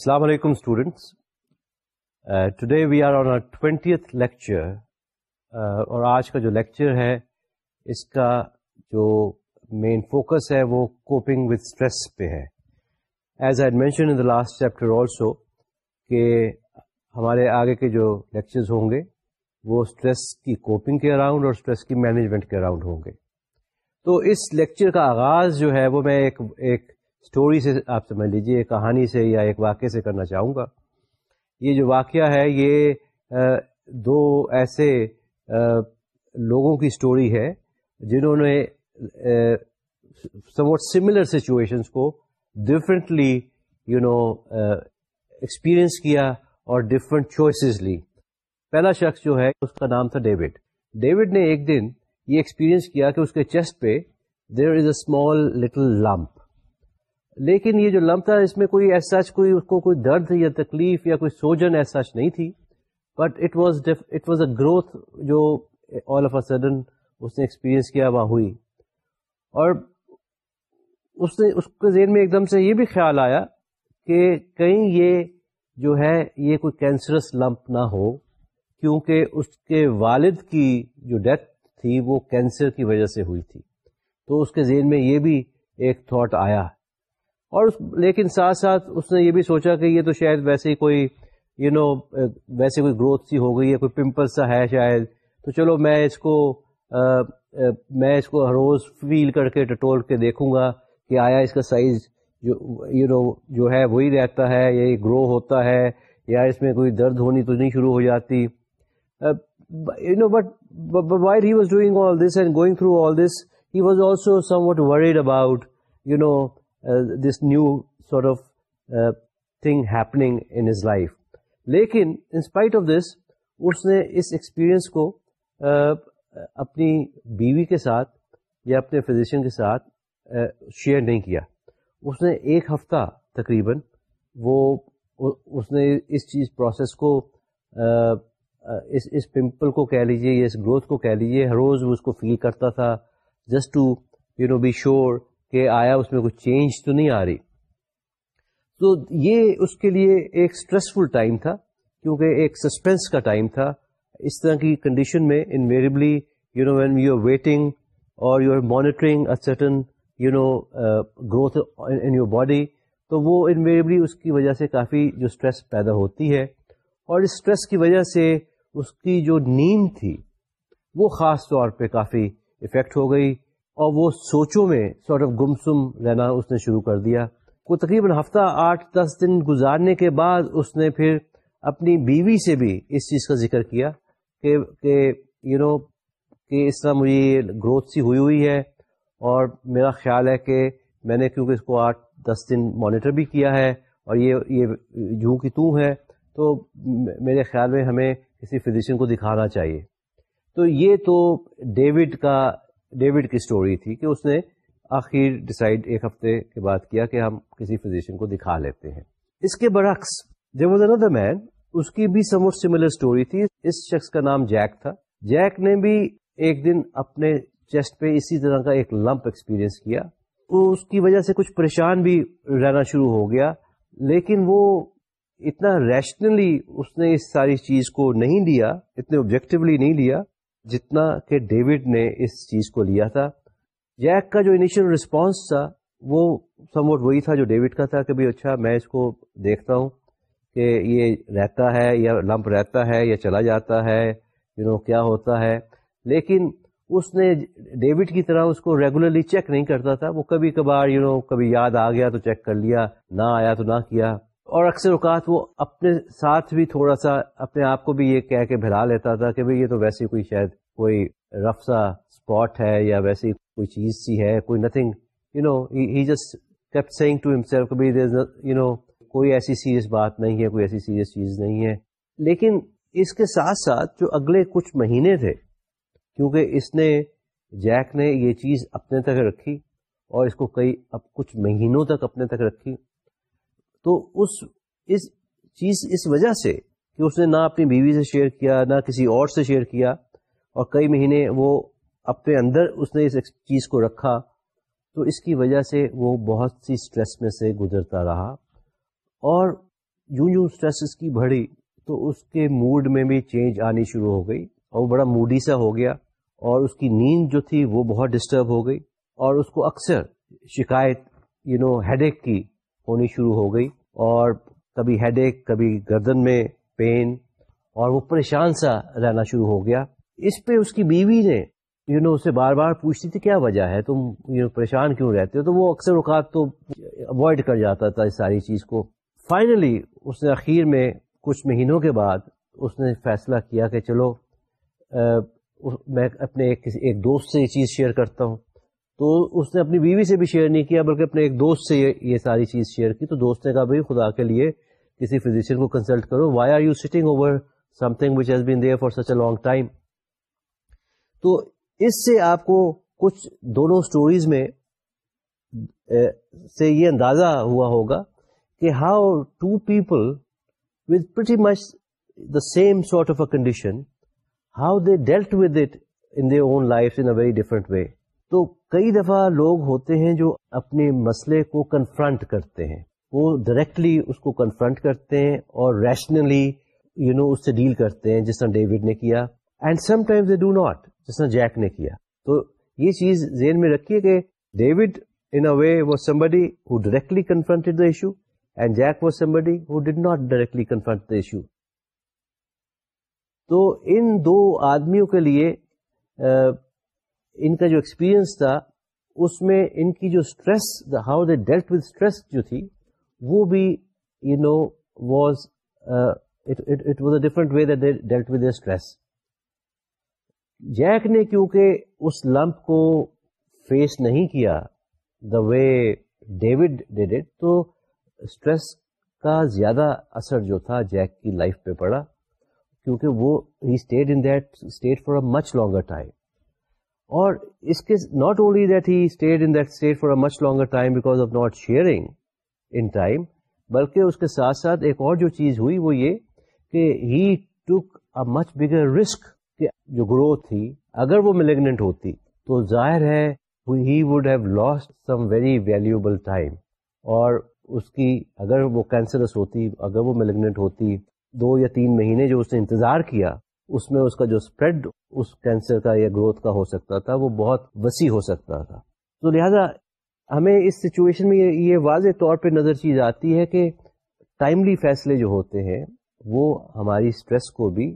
السلام علیکم students today we are on twentieth lecture اور آج کا جو لیکچر ہے، اس کا جو مین فوکس ہے، وہ کوپنگ وتھ اسٹریس پہ ہے۔ As I mention in the last chapter also کہ ہمارے آگے کے جو لیکچرز ہوں گے، وہ اسٹریس کی کوپنگ کے اراؤنڈ اور اسٹریس کی مینجمنٹ کے اراؤنڈ ہوں گے۔ تو اس لیکچر کا آغاز جو ہے، وہ میں ایک ایک اسٹوری سے آپ سمجھ لیجیے کہانی سے یا ایک واقعے سے کرنا چاہوں گا۔ یہ جو واقعہ ہے، یہ دو ایسے لوگوں کی اسٹوری ہے جنہوں نے سموٹ سملر سچویشنس کو ڈفرینٹلی یو نو ایکسپیرئنس کیا اور ڈفرینٹ چوائسیز لی۔ پہلا شخص جو ہے، اس کا نام تھا ڈیوڈ ڈیوڈ نے ایک دن یہ ایکسپیرئنس کیا کہ اس کے چیسٹ پہ there is a small little lump لیکن یہ جو لمپ تھا، اس میں کوئی ایسا کوئی اس کو کوئی درد یا تکلیف یا کوئی سوجن ایسا نہیں تھی۔ But it was it was a growth جو آل آف اے سڈن اس نے ایکسپیرئنس کیا، وہاں ہوئی۔ اور اس نے، اس کے ذہن میں ایک دم سے یہ بھی خیال آیا کہ کہیں یہ جو ہے، یہ کوئی کینسرس لمپ نہ ہو، کیونکہ اس کے والد کی جو ڈیتھ تھی، وہ کینسر کی وجہ سے ہوئی تھی۔ تو اس کے ذہن میں یہ بھی ایک تھاٹ آیا۔ اور لیکن ساتھ ساتھ اس نے یہ بھی سوچا کہ یہ تو شاید ویسے ہی کوئی یو نو ویسے کوئی گروتھ سی ہو گئی ہے، کوئی پمپل سا ہے شاید۔ تو چلو میں اس کو میں اس کو ہر روز فیل کر کے، ٹٹول کے دیکھوں گا کہ آیا اس کا سائز جو یو نو جو ہے وہی رہتا ہے، یا یہ گرو ہوتا ہے، یا اس میں کوئی درد ہونی تو نہیں شروع ہو جاتی۔ You know but where he was doing all this and going through all this he was also somewhat worried about you know this new sort of thing happening in his life لیکن in spite of this اس نے اس experience کو اپنی بیوی کے ساتھ یا اپنے فزیشین کے ساتھ شیئر نہیں کیا اس نے ایک ہفتہ تقریباً وہ اس نے اس چیز پروسیس کو اس اس پمپل کو کہہ لیجیے یا اس گروتھ کو کہہ لیجیے ہر روز وہ اس کو فیل کرتا تھا just to you know be sure کہ آیا اس میں کوئی چینج تو نہیں آ رہی۔ تو یہ اس کے لیے ایک اسٹریسفل ٹائم تھا، کیونکہ ایک سسپینس کا ٹائم تھا۔ اس طرح کی کنڈیشن میں invariably you know when you are waiting اور you are monitoring certain you know growth in your body تو وہ انویریبلی اس کی وجہ سے کافی جو اسٹریس پیدا ہوتی ہے۔ اور اس اسٹریس کی وجہ سے اس کی جو نیند تھی، وہ خاص طور پہ کافی افیکٹ ہو گئی۔ اور وہ سوچوں میں سارٹ آف گمسم رہنا اس نے شروع کر دیا۔ کو تقریباً ہفتہ آٹھ دس دن گزارنے کے بعد اس نے پھر اپنی بیوی سے بھی اس چیز کا ذکر کیا کہ یو نو کہ اس طرح مجھے یہ گروتھ سی ہوئی ہوئی ہے اور میرا خیال ہے کہ میں نے کیونکہ اس کو آٹھ دس دن مانیٹر بھی کیا ہے اور یہ یہ جوں کی تو ہے تو میرے خیال میں ہمیں کسی فزیشین کو دکھانا چاہیے۔ تو یہ تو ڈیوڈ کا ڈیوڈ کی اسٹوری تھی کہ اس نے آخر ڈسائڈ ایک ہفتے کے بعد کیا کہ ہم کسی فزیشین کو دکھا لیتے ہیں۔ اس کے برعکس واز اندر مین اس کی بھی سموٹ سملر اسٹوری تھی۔ اس شخص کا نام جیک تھا۔ جیک نے بھی ایک دن اپنے چیسٹ پہ اسی طرح کا ایک لمپ ایکسپیرئنس کیا۔ تو اس کی وجہ سے کچھ پریشان بھی رہنا شروع ہو گیا، لیکن وہ اتنا ریشنلی اس نے اس ساری چیز کو نہیں لیا اتنے آبجیکٹولی نہیں لیا جتنا کہ ڈیوڈ نے اس چیز کو لیا تھا۔ جیک کا جو انیشل رسپانس تھا، وہ سم ووٹ وہی تھا جو ڈیوڈ کا تھا کہ بھائی اچھا میں اس کو دیکھتا ہوں کہ یہ رہتا ہے یا لمپ رہتا ہے یا چلا جاتا ہے یو نو کیا ہوتا ہے۔ لیکن اس نے ڈیوڈ کی طرح اس کو ریگولرلی چیک نہیں کرتا تھا۔ وہ کبھی کبھار یو نو کبھی یاد آ گیا تو چیک کر لیا، نہ آیا تو نہ کیا۔ اور اکثر اوقات وہ اپنے ساتھ بھی تھوڑا سا اپنے آپ کو بھی یہ کہہ کے بھرا لیتا تھا کہ بھئی یہ تو ویسی کوئی شاید کوئی رف سا اسپاٹ ہے یا ویسی کوئی چیز سی ہے، کوئی nothing you know he just keep seeing to himself you know کوئی ایسی سیریس بات نہیں ہے، کوئی ایسی سیریس چیز نہیں ہے۔ لیکن اس کے ساتھ ساتھ جو اگلے کچھ مہینے تھے، کیونکہ اس نے جیک نے یہ چیز اپنے تک رکھی اور اس کو کئی اب کچھ مہینوں تک اپنے تک رکھی۔ تو اس اس چیز، اس وجہ سے کہ اس نے نہ اپنی بیوی سے شیئر کیا، نہ کسی اور سے شیئر کیا اور کئی مہینے وہ اپنے اندر اس نے اس چیز کو رکھا تو اس کی وجہ سے وہ بہت سی اسٹریس میں سے گزرتا رہا اور یوں یوں اسٹریس کی بڑھی تو اس کے موڈ میں بھی چینج آنی شروع ہو گئی اور وہ بڑا موڈی سا ہو گیا اور اس کی نیند جو تھی وہ بہت ڈسٹرب ہو گئی اور اس کو اکثر شکایت یو نو ہیڈ ایک کی ہونی شروع ہو گئی اور کبھی ہیڈ ایک کبھی گردن میں پین اور وہ پریشان سا رہنا شروع ہو گیا۔ اس پہ اس کی بیوی نے یو نو اسے بار بار پوچھتی تھی، کیا وجہ ہے؟ تم یو نو پریشان کیوں رہتے ہو؟ تو وہ اکثر اوقات تو اوائڈ کر جاتا تھا اس ساری چیز کو۔ فائنلی اس نے اخیر میں کچھ مہینوں کے بعد اس نے فیصلہ کیا کہ چلو میں اپنے ایک ایک دوست سے یہ چیز شیئر کرتا ہوں۔ تو اس نے اپنی بیوی سے بھی شیئر نہیں کیا، بلکہ اپنے ایک دوست سے یہ ساری چیز شیئر کی۔ تو دوست نے کہا، بھائی، خدا کے لیے کسی فزیشین کو کنسلٹ کرو۔ Why are you sitting over something which has been there for such a long time تو اس سے آپ کو کچھ دونوں اسٹوریز میں سے یہ اندازہ ہوا ہوگا کہ how two people with much the same sort of a condition how they dealt with it in own life in very different way تو کئی دفعہ لوگ ہوتے ہیں جو اپنے مسئلے کو کنفرنٹ کرتے ہیں۔ وہ ڈائریکٹلی اس کو کنفرنٹ کرتے ہیں اور ریشنلی یو نو اس سے ڈیل کرتے ہیں جس طرح ڈیوڈ نے کیا and sometimes they do not جس طرح جیک نے کیا۔ تو یہ چیز ذہن میں رکھیے کہ David in a way was somebody who directly confronted the issue and Jack was somebody who did not directly confront the issue تو ان دو آدمیوں کے لیے ان کا جو ایکسپیرئنس تھا، اس میں ان کی جو stress how they dealt with stress جو تھی، وہ بھی you know was it was a different way dealt with stress Jack نے کیونکہ اس لمپ کو فیس نہیں کیا the way David did it تو اسٹریس کا زیادہ اثر جو تھا جیک کی لائف پہ پڑا، کیونکہ وہ he stayed in that state for a much longer time اور اس کے not only that he stayed in that state for a much longer time because of not sharing in time بلکہ اس کے ساتھ ساتھ ایک اور جو چیز ہوئی وہ یہ کہ ہی ٹک اے مچ بگر رسک جو گروتھ تھی اگر وہ ملیگنٹ ہوتی تو ظاہر ہے he would have lost some very valuable time اور اس کی اگر وہ کینسرس ہوتی، اگر وہ ملیگنٹ ہوتی، دو یا تین مہینے جو اس نے انتظار کیا اس میں اس کا جو اسپریڈ اس کینسر کا یا گروتھ کا ہو سکتا تھا، وہ بہت وسیع ہو سکتا تھا۔ تو لہذا ہمیں اس سچویشن میں یہ واضح طور پہ نظر چیز آتی ہے کہ ٹائملی فیصلے جو ہوتے ہیں، وہ ہماری اسٹریس کو بھی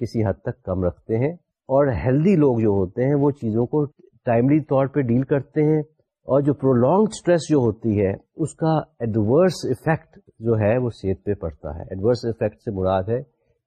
کسی حد تک کم رکھتے ہیں اور ہیلدی لوگ جو ہوتے ہیں، وہ چیزوں کو ٹائملی طور پہ ڈیل کرتے ہیں اور جو پرولونگ اسٹریس جو ہوتی ہے، اس کا ایڈورس افیکٹ جو ہے، وہ صحت پہ پڑتا ہے۔ ایڈورس افیکٹ سے مراد ہے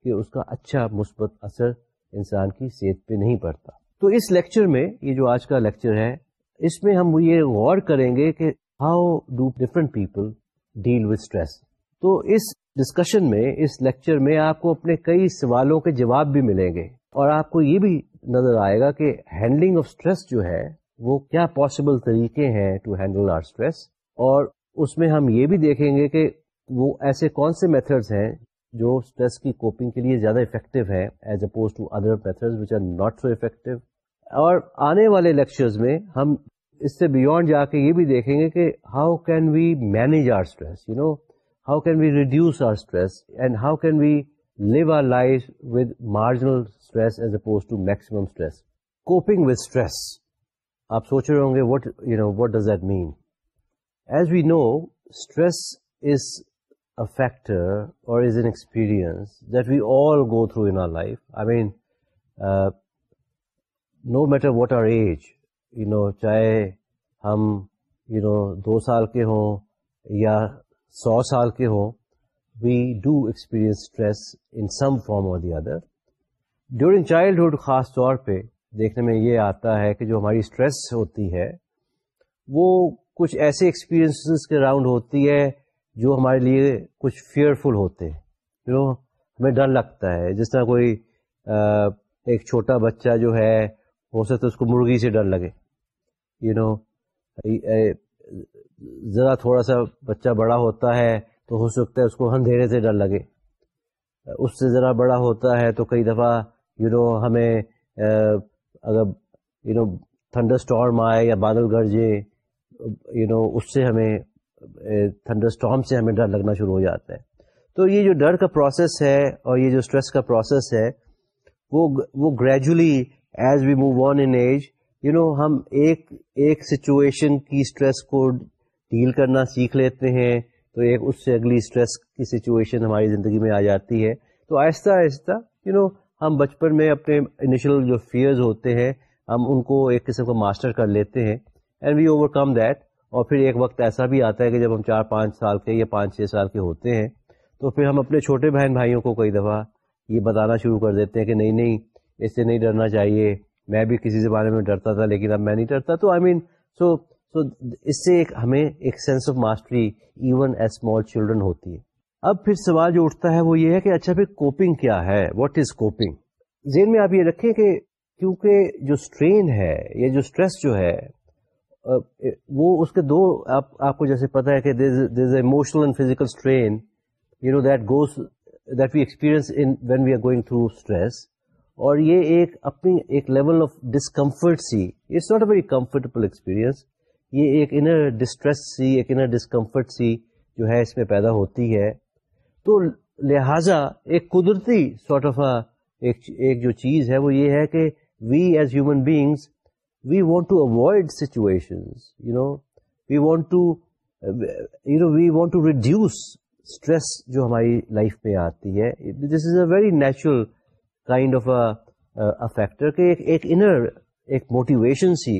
کہ اس کا اچھا مثبت اثر انسان کی صحت پہ نہیں پڑتا۔ تو اس لیکچر میں، یہ جو آج کا لیکچر ہے، اس میں ہم یہ غور کریں گے کہ how do different people deal with stress تو اس ڈسکشن میں، اس لیکچر میں آپ کو اپنے کئی سوالوں کے جواب بھی ملیں گے۔ اور آپ کو یہ بھی نظر آئے گا کہ ہینڈلنگ آف اسٹریس جو ہے، وہ کیا پاسبل طریقے ہیں ٹو ہینڈل آر اسٹریس اور اس میں ہم یہ بھی دیکھیں گے کہ وہ ایسے کون سے میتھڈس ہیں جو اسٹریس کی کوپنگ کے لیے زیادہ افیکٹو ہے as opposed to other method which are not so effective اور آنے والے لیکچرز میں ہم اس سے بیونڈ جا کے یہ بھی دیکھیں گے کہ how can we manage our stress you know how can we reduce our stress and how can we live our life with marginal stress as opposed to maximum stress coping with stress آپ سوچ رہے ہوں گے what you know what does that mean as we know stress is factor or is an experience that we all go through in our life. I mean, uh, no matter what our age, you چاہے ہم you know دو سال کے ہوں یا سو سال کے ہوں we do experience stress in some form اور دی ادر ڈیورنگ چائلڈہڈ خاص طور پہ دیکھنے میں یہ آتا ہے کہ جو ہماری اسٹریس ہوتی ہے وہ کچھ ایسے ایکسپیرئنس کے راؤنڈ ہوتی ہے جو ہمارے لیے کچھ فیئرفل ہوتے ہیں. جو ہمیں ڈر لگتا ہے. جس طرح کوئی ایک چھوٹا بچہ جو ہے، ہو سکتا ہے اس کو مرغی سے ڈر لگے. یو نو ذرا تھوڑا سا بچہ بڑا ہوتا ہے تو ہو سکتا ہے اس کو اندھیرے سے ڈر لگے. اس سے ذرا بڑا ہوتا ہے تو کئی دفعہ یو نو ہمیں اگر یو نو تھنڈر اسٹارم آئے یا بادل گرجے یو نو اس سے ہمیں تھنڈر اسٹارم سے ہمیں ڈر لگنا شروع ہو جاتا ہے۔ تو یہ جو ڈر کا پروسیس ہے اور یہ جو اسٹریس کا پروسیس ہے، وہ وہ gradually as we move on in age, you know, ہم ایک ایک سچویشن کی اسٹریس کو ڈیل کرنا سیکھ لیتے ہیں، تو ایک، اس سے اگلی اسٹریس کی سچویشن ہماری زندگی میں آ جاتی ہے۔ تو آہستہ آہستہ، یو نو، ہم بچپن میں اپنے انیشل جو فیئرز ہوتے ہیں، ہم ان کو ایک قسم کو ماسٹر کر لیتے ہیں۔ And we overcome that اور پھر ایک وقت ایسا بھی آتا ہے کہ جب ہم چار پانچ سال کے یا پانچ چھ سال کے ہوتے ہیں، تو پھر ہم اپنے چھوٹے بہن بھائیوں کو کئی دفعہ یہ بتانا شروع کر دیتے ہیں کہ نہیں نہیں، اس سے نہیں ڈرنا چاہیے۔ میں بھی کسی سے بارے میں ڈرتا تھا، لیکن اب میں نہیں ڈرتا۔ تو آئی مین سو سو اس سے ایک، ہمیں ایک sense of mastery even as small children ہوتی ہے۔ اب پھر سوال جو اٹھتا ہے وہ یہ ہے کہ اچھا پھر کوپنگ کیا ہے؟ واٹ از کوپنگ ذہن میں آپ یہ رکھیں کہ کیونکہ جو اسٹرین ہے یا جو اسٹریس جو ہے وہ اس کے دو آپ کو جیسے پتا ہے کہ there is emotional and physical strain you know that goes that we experience when we are going through stress اور یہ ایک اپنی ایک level of discomfort C it's not a very comfortable experience یہ ایک انر ڈسٹریس سی، ایک inner discomfort سی جو ہے اس میں پیدا ہوتی ہے. تو لہذا ایک قدرتی سارٹ آف ایک جو چیز ہے وہ یہ ہے کہ we as human beings we want to avoid situation you know we want to you know we want to reduce stress جو ہماری لائف میں آتی ہے. This is a very natural kind of a factor کہ ایک inner ایک motivation سی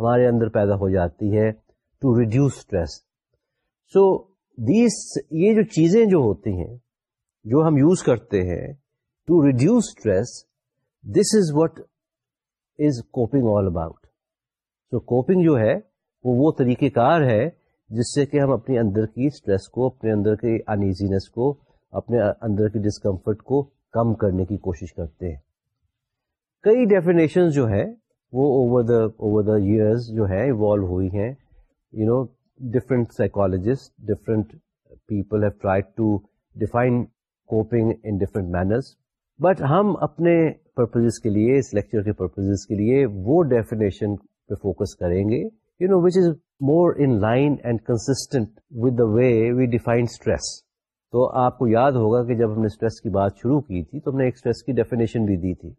ہمارے اندر پیدا ہو جاتی ہے to reduce stress so these یہ جو چیزیں جو ہوتی ہیں، جو ہم یوز کرتے ہیں to reduce stress this is what is coping all about so coping جو ہے، وہ وہ طریقہ کار ہے جس سے کہ ہم اپنے اندر کی اسٹریس کو، اپنے اندر کی انیزینس کو، اپنے اندر کی ڈسکمفرٹ کو کم کرنے کی کوشش کرتے ہیں۔ کئی ڈیفینیشن جو ہے وہ over the over the years جو ہے ایوالو ہوئی ہیں۔ You know different psychologist different people have tried to define coping in different manners but ہم اپنے پرپز کے لیے، اس لیکچر کے پرپز کے لیے وہ ڈیفینیشن پہ فوکس کریں گے you know which is more in line and constant with the way we define stress تو آپ کو یاد ہوگا کہ جب ہم نے اسٹریس کی بات شروع کی تھی، تو ہم نے ایک اسٹریس کی ڈیفینیشن بھی دی تھی۔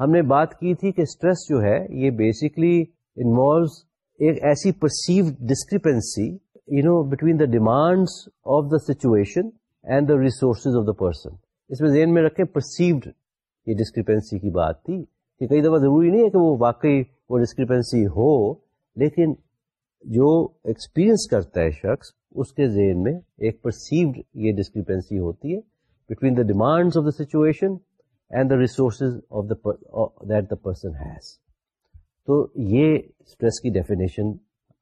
ہم نے بات کی تھی کہ اسٹریس جو ہے، یہ بیسکلی انوالوز ایک ایسی perceive discrepancy you know between the demands of the situation and the resources of the person اس میں ذہن میں رکھیں پرسیوڈ یہ ڈسکریپنسی کی بات تھی۔ کہ کئی دفعہ ضروری نہیں ہے کہ وہ واقعی وہ ڈسکریپنسی ہو، لیکن جو ایکسپیرئنس کرتا ہے شخص، اس کے ذہن میں ایک پرسیوڈ یہ ڈسکریپنسی ہوتی ہے between the demands of the situation and the resources of the that the person has تو یہ اسٹریس کی ڈیفینیشن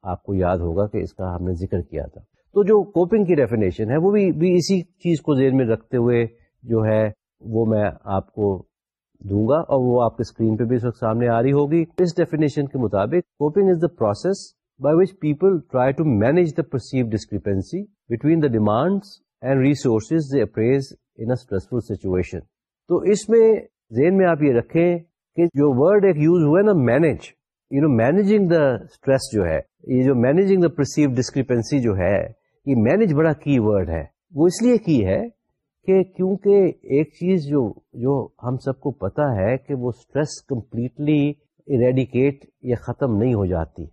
آپ کو یاد ہوگا کہ اس کا ہم نے ذکر کیا تھا۔ تو جو کوپنگ کی ڈیفینیشن ہے، وہ بھی بھی اسی چیز کو ذہن میں رکھتے ہوئے جو ہے، وہ میں آپ کو دوں گا اور وہ آپ کے اسکرین پہ بھی اس وقت سامنے آ رہی ہوگی۔ اس ڈیفینیشن کے مطابق coping is the process by which people try to manage the perceive discrepancy between the demands and resources appraise in stressful situation تو اس میں ذہن میں آپ یہ رکھیں کہ جو ورڈ ایک یوز ہوا ہے نا manage you know managing the stress جو ہے، یہ جو مینجنگ دا پرسیو ڈسکریپنسی جو ہے، یہ مینج بڑا کی ورڈ ہے۔ وہ اس لیے کی ہے کہ کیونکہ ایک چیز جو جو ہم سب کو پتا ہے کہ وہ اسٹریس کمپلیٹلی اریڈیکیٹ یا ختم نہیں ہو جاتی،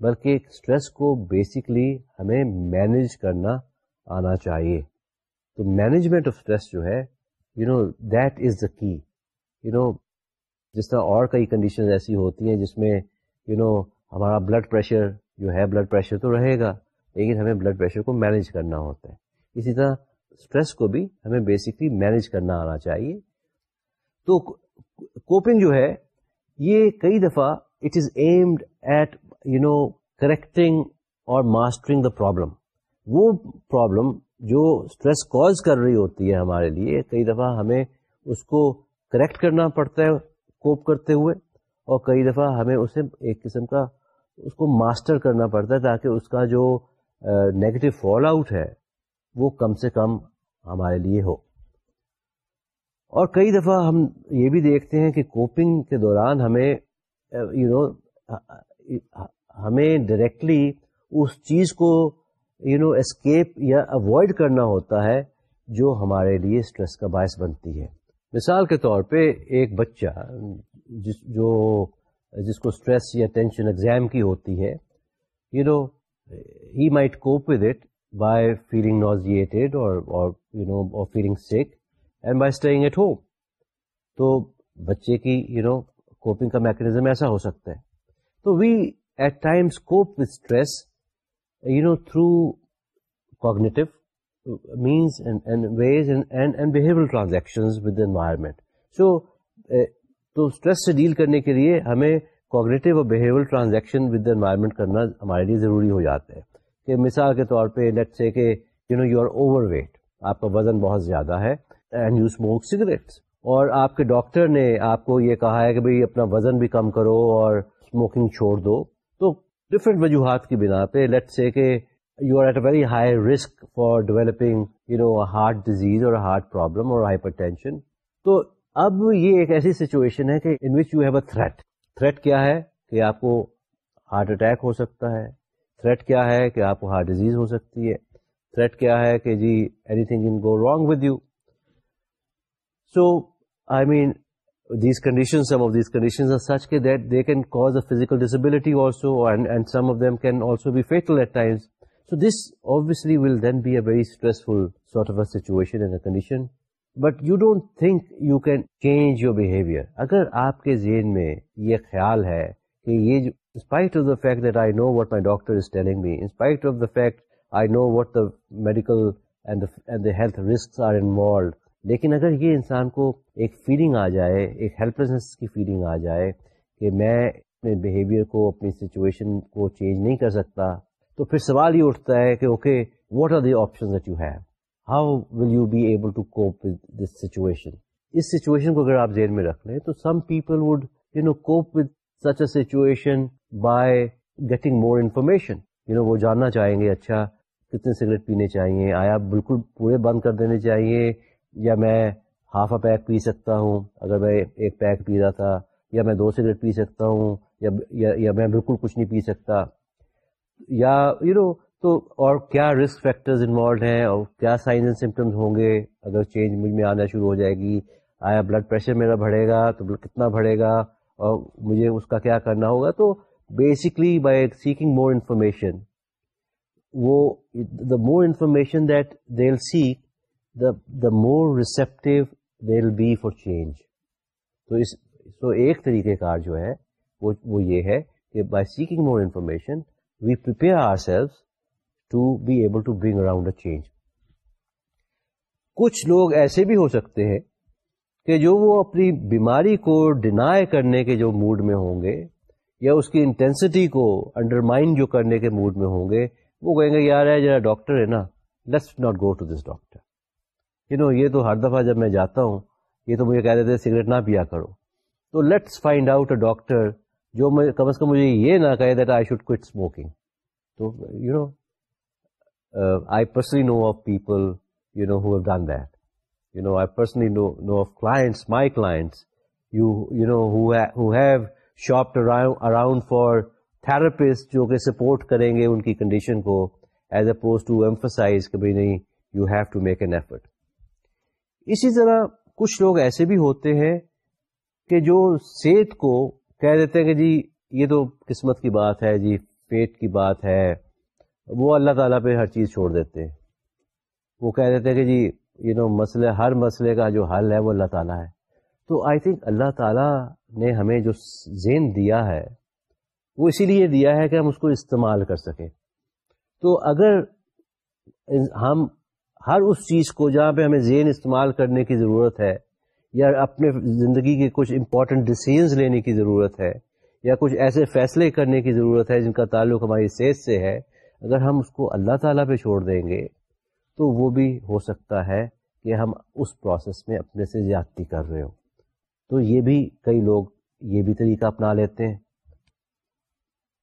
بلکہ اسٹریس کو بیسکلی ہمیں مینج کرنا آنا چاہیے۔ تو مینجمنٹ آف اسٹریس جو ہے یو نو دیٹ از دا کی یو نو جس طرح اور کئی کنڈیشن ایسی ہوتی ہیں جس میں یو نو ہمارا بلڈ پریشر جو ہے بلڈ پریشر تو رہے گا، لیکن ہمیں بلڈ پریشر کو مینج کرنا ہوتا ہے۔ اسی طرح اسٹریس کو بھی ہمیں بیسکلی مینج کرنا آنا چاہیے۔ تو کوپنگ جو ہے، یہ کئی دفعہ it is aimed at you know correcting اور ماسٹرنگ دا پرابلم وہ پرابلم جو اسٹریس کاز کر رہی ہوتی ہے ہمارے لیے، کئی دفعہ ہمیں اس کو کریکٹ کرنا پڑتا ہے کوپ کرتے ہوئے، اور کئی دفعہ ہمیں اسے ایک قسم کا اس کو ماسٹر کرنا پڑتا ہے تاکہ اس کا جو نیگیٹو فال آؤٹ ہے وہ کم سے کم ہمارے لیے ہو۔ اور کئی دفعہ ہم یہ بھی دیکھتے ہیں کہ کوپنگ کے دوران ہمیں یو نو ہمیں ڈائریکٹلی اس چیز کو یو نو اسکیپ یا اوائڈ کرنا ہوتا ہے جو ہمارے لیے اسٹریس کا باعث بنتی ہے۔ مثال کے طور پہ ایک بچہ جس، جو، جس کو اسٹریس یا ٹینشن ایگزام کی ہوتی ہے you know he might cope with it by feeling nauseated اور you know feeling sick and by staying at home تو بچے کی یو نو کوپنگ کا میکنیزم ایسا ہو سکتا ہے۔ تو we at times cope with stress you know through cognitive means and, and ways and, and, and eh, تو اسٹریس سے ڈیل کرنے کے لیے ہمیں کوگنیٹو اور بیہیویئر ٹرانزیکشن ود انوائرمنٹ کرنا ہمارے لیے ضروری ہو جاتا ہے۔ کہ مثال کے طور پہ لیٹ سے کہ you know you are overweight آپ کا وزن بہت زیادہ ہے اینڈ یو اسموک سگریٹس اور آپ کے ڈاکٹر نے آپ کو یہ کہا ہے کہ بھائی اپنا وزن بھی کم کرو اور اسموکنگ چھوڑ دو. تو ڈفرینٹ وجوہات کی بنا پہ لیٹ سے کہ you are at a very high risk for developing you know heart disease اور ہارٹ پرابلم اور ہائپر ٹینشن تو اب یہ ایک ایسی سچویشن ہے کہ in which you have a threat threat کیا ہے کہ آپ کو ہارٹ اٹیک ہو سکتا ہے تھریٹ کیا ہے کہ آپ کو ہارٹ ڈیزیز ہو سکتی ہے تھریٹ کیا ہے کہ جی anything in go wrong with you so I mean these condition some of these condition such کے that they can cause a physical disability also and some of them can also be fatal at times So this obviously will then be a very stressful sort of a situation and a condition. But you don't think you can change your behavior. اگر آپ کے ذہن میں یہ خیال ہے کہ یہ in spite of the fact that I know what my doctor is telling me, in spite of the fact I know what the medical and the, and the لیکن اگر یہ انسان کو ایک فیلنگ آ جائے ایک ہیلپلیسنس کی فیلنگ آ جائے کہ میں اپنے بیہیویئر کو اپنی سچویشن کو چینج نہیں کر سکتا تو پھر سوال یہ اٹھتا ہے کہ okay what are the option that you have how will you be able to cope with this situation us situation کو اگر آپ ذہن میں رکھ لیں تو some people would you know cope with such a situation by getting more information you know وہ جاننا چاہیں گے اچھا کتنے سگریٹ پینے چاہیے، آیا بالکل پورے بند کر دینے چاہیے، یا میں ہاف اے پیک پی سکتا ہوں، اگر میں ایک پیک پی رہا تھا، یا میں دو سگریٹ پی سکتا ہوں، یا میں بالکل کچھ نہیں پی سکتا۔ یا یو نو تو، اور کیا رسک فیکٹرز انوالوڈ ہیں، اور کیا سائنز اینڈ سمٹمس ہوں گے؟ اگر چینج مجھ میں آنا شروع ہو جائے گی، آیا بلڈ پریشر میرا بڑھے گا، تو کتنا بڑھے گا؟ مجھے اس کا کیا کرنا ہوگا؟ تو basically by seeking more information وہ the more information that they will seek the the more receptive they will be for change تو اس تو ایک طریقہ کار جو ہے، وہ یہ ہے کہ by seeking more information we prepare ourselves to be able to bring around a change کچھ لوگ ایسے بھی ہو سکتے ہیں کہ جو وہ اپنی بیماری کو ڈینائی کرنے کے جو موڈ میں ہوں گے یا اس کی انٹینسٹی کو انڈرمائن جو کرنے کے موڈ میں ہوں گے، وہ کہیں گے، یار ہے جرا ڈاکٹر ہے نا let's not go to this doctor you know یہ تو ہر دفعہ جب میں جاتا ہوں، یہ تو مجھے کہہ دیتے سگریٹ نہ پیا کرو. تو let's find out a doctor جو میں، کم از کم مجھے یہ نہ کہے that I should quit smoking تو you know I personally know of people you know have done that you know I personally know of clients my clients you know who have shop around for therapist جو کہ support کریں گے ان کی condition کو as oppose to emphasize کہ بھائی نہیں you have to make an effort اسی طرح کچھ لوگ ایسے بھی ہوتے ہیں کہ جو صحت کو کہہ دیتے ہیں کہ جی یہ تو قسمت کی بات ہے جی پیٹ کی بات ہے، وہ اللہ تعالیٰ پہ ہر چیز چھوڑ دیتے ہیں۔ وہ کہہ دیتے ہیں کہ جی یہ نو مسئلے ہر مسئلے کا جو حل ہے وہ اللہ تعالیٰ ہے۔ تو آئی تھنک اللہ تعالیٰ نے ہمیں جو زین دیا ہے، وہ اسی لیے دیا ہے کہ ہم اس کو استعمال کر سکیں۔ تو اگر ہم ہر اس چیز کو جہاں پہ ہمیں زین استعمال کرنے کی ضرورت ہے، یا اپنے زندگی کے کچھ امپورٹنٹ ڈسیزنس لینے کی ضرورت ہے، یا کچھ ایسے فیصلے کرنے کی ضرورت ہے جن کا تعلق ہماری صحت سے ہے، اگر ہم اس کو اللہ تعالیٰ پہ چھوڑ دیں گے تو وہ بھی ہو سکتا ہے کہ ہم اس پروسیس میں اپنے سے زیادتی کر رہے ہوں۔ تو یہ بھی کئی لوگ یہ بھی طریقہ اپنا لیتے ہیں۔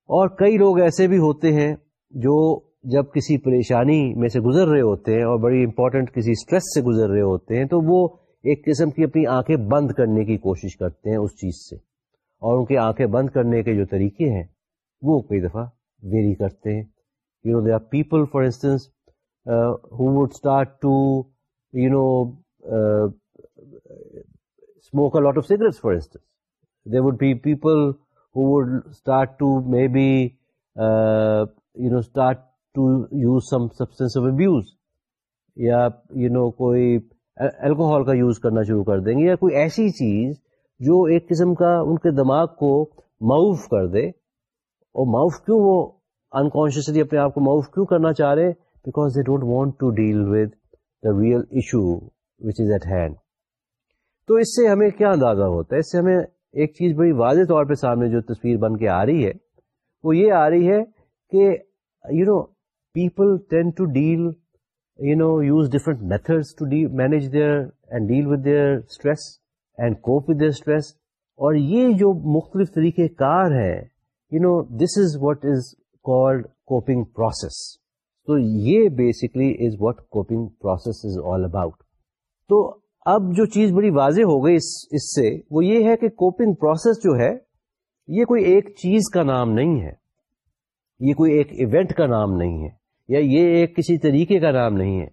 اور کئی لوگ ایسے بھی ہوتے ہیں جو جب کسی پریشانی میں سے گزر رہے ہوتے ہیں اور بڑی امپورٹنٹ کسی اسٹریس سے گزر رہے ہوتے ہیں تو وہ ایک قسم کی اپنی آنکھیں بند کرنے کی کوشش کرتے ہیں اس چیز سے۔ اور ان کی آنکھیں بند کرنے کے جو طریقے ہیں وہ کئی دفعہ ویری کرتے ہیں۔ You know there are people for instance who would start to you know, uh, smoke a lot of cigarettes, for instance. There would be people who would start to maybe, uh, start to use some substance of abuse. یا you know کوئی alcohol کا use کرنا شروع کر دیں گے یا کوئی ایسی چیز جو ایک قسم کا ان کے دماغ کو معاف کر دے اور معاف کیوں وہ انکانشیسلی اپنے آپ کو معاف کیوں کرنا چاہ رہے because they don't want to deal with the real issue which is at hand تو اس سے ہمیں کیا اندازہ ہوتا ہے؟ اس سے ہمیں ایک چیز بڑی واضح طور پہ سامنے جو تصویر بن کے آ رہی ہے، وہ یہ آ رہی ہے کہ you know people tend to deal you know use different method to manage their and deal with their stress and cope with their stress اور یہ جو مختلف طریقے کار ہے you know this is what is called coping process تو یہ basically is what coping process is all about تو اب جو چیز بڑی واضح ہو گئی اس اس سے وہ یہ ہے کہ کوپنگ پروسیس جو ہے یہ کوئی ایک چیز کا نام نہیں ہے. یہ کوئی ایک ایونٹ کا نام نہیں ہے یا یہ ایک کسی طریقے کا نام نہیں ہے.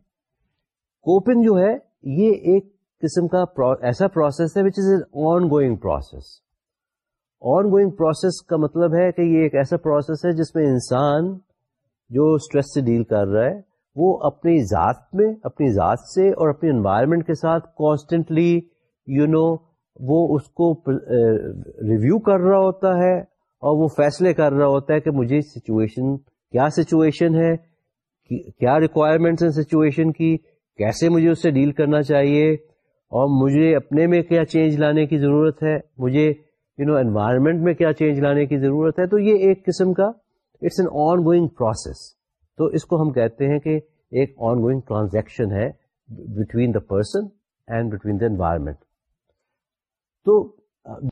کوپنگ جو ہے یہ ایک قسم کا ایسا پروسیس ہے which is an ongoing process ongoing process کا مطلب ہے کہ یہ ایک ایسا پروسیس ہے جس میں انسان جو اسٹریس سے ڈیل کر رہا ہے، وہ اپنی ذات میں، اپنی ذات سے اور اپنی انوائرمنٹ کے ساتھ کانسٹنٹلی یو نو وہ اس کو ریویو کر رہا ہوتا ہے اور وہ فیصلے کر رہا ہوتا ہے کہ مجھے سچویشن کیا سچویشن ہے کیا ریکوائرمنٹس ہیں سچویشن کی، کیسے مجھے اس سے ڈیل کرنا چاہیے، اور مجھے اپنے میں کیا چینج لانے کی ضرورت ہے، مجھے یو نو انوائرمنٹ میں کیا چینج لانے کی ضرورت ہے، تو یہ ایک قسم کا it's an ongoing process تو اس کو ہم کہتے ہیں کہ ایک آن گوئنگ ٹرانزیکشن ہے between the person and between the environment تو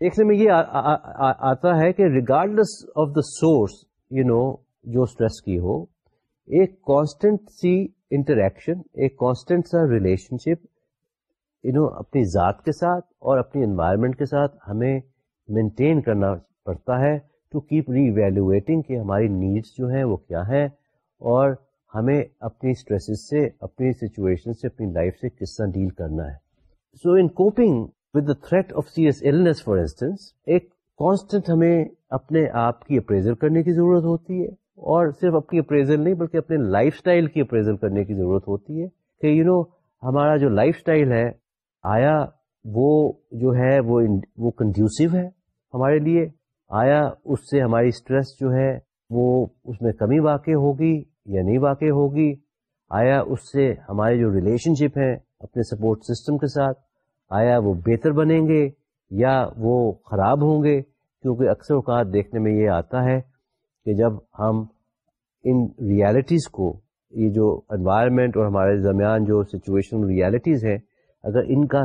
دیکھنے میں یہ آتا ہے کہ regardless of the source you know جو اسٹریس کی ہو، ایک کانسٹنٹ سی انٹریکشن ایک کانسٹنٹ سا ریلیشن شپ یو نو اپنی ذات کے ساتھ اور اپنی انوائرمنٹ کے ساتھ ہمیں مینٹین کرنا پڑتا ہے ٹو کیپ ری ویلویٹنگ کہ ہماری نیڈس جو ہیں وہ کیا ہیں اور ہمیں اپنی اسٹریسز سے اپنی سچویشن سے اپنی لائف سے کس طرح ڈیل کرنا ہے۔ So in coping with the threat of serious illness for instance ایک کانسٹنٹ ہمیں اپنے آپ کی اپریزل کرنے کی ضرورت ہوتی ہے اور صرف اپنی اپریزل نہیں بلکہ اپنے لائف اسٹائل کی اپریزل کرنے کی ضرورت ہوتی ہے کہ یو you نو know, ہمارا جو لائف اسٹائل ہے آیا وہ جو ہے وہ وہ کنڈیوسو ہے ہمارے لیے آیا اس سے ہماری اسٹریس جو ہے وہ اس میں کمی واقع ہوگی یا نہیں واقع ہوگی؟ آیا اس سے ہمارے جو ریلیشن شپ ہیں اپنے سپورٹ سسٹم کے ساتھ، آیا وہ بہتر بنیں گے یا وہ خراب ہوں گے؟ کیونکہ اکثر اوقات دیکھنے میں یہ آتا ہے کہ جب ہم ان ریالٹیز کو، یہ جو انوائرمنٹ اور ہمارے درمیان جو سچویشن ریالٹیز ہیں، اگر ان کا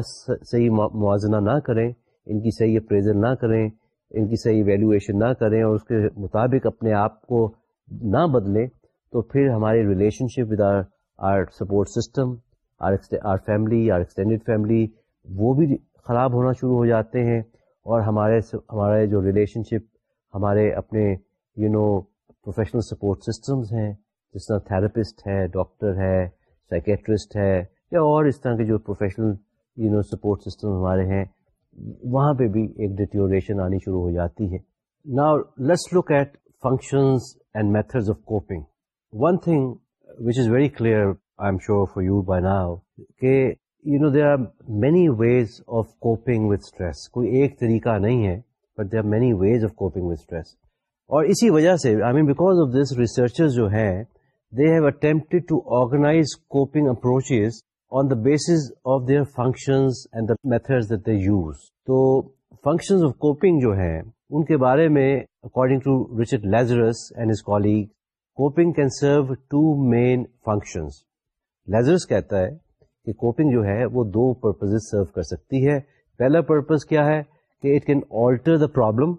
صحیح موازنہ نہ کریں، ان کی صحیح اپریزل نہ کریں ان کی صحیح ویلیویشن نہ کریں اور اس کے مطابق اپنے آپ کو نہ بدلیں، تو پھر ہماری relationship with our our support system our family our extended family وہ بھی خراب ہونا شروع ہو جاتے ہیں۔ اور ہمارے ہمارے جو ریلیشن شپ ہمارے اپنے you know professional support systems ہیں، جس طرح تھراپسٹ ہے ڈاکٹر ہے سائکیٹرسٹ ہے، یا اور اس طرح کے جو professional you know support system ہمارے ہیں۔ وہاں پہ بھی ایک ڈیٹیوریشن آنی شروع ہو جاتی ہے۔ نا let's look at functions and methods of coping one thing which is very clear I am sure for you by now کہ you know there are many ways of coping with stress کوئی ایک طریقہ نہیں ہے but there are many ways of coping with stress اور اسی وجہ سے I mean because of this researcher جو ہے they have attempted to organise coping approaches on the basis of their functions and the method they use تو functions of coping جو ہے ان کے بارے میں according to Richard Lazarus and his colleague coping can serve two main functions Lazarus کہتا ہے کہ کوپنگ جو ہے، وہ دو پرپز سرو کر سکتی ہے. پہلا پرپز کیا ہے؟ کہ it can alter the problem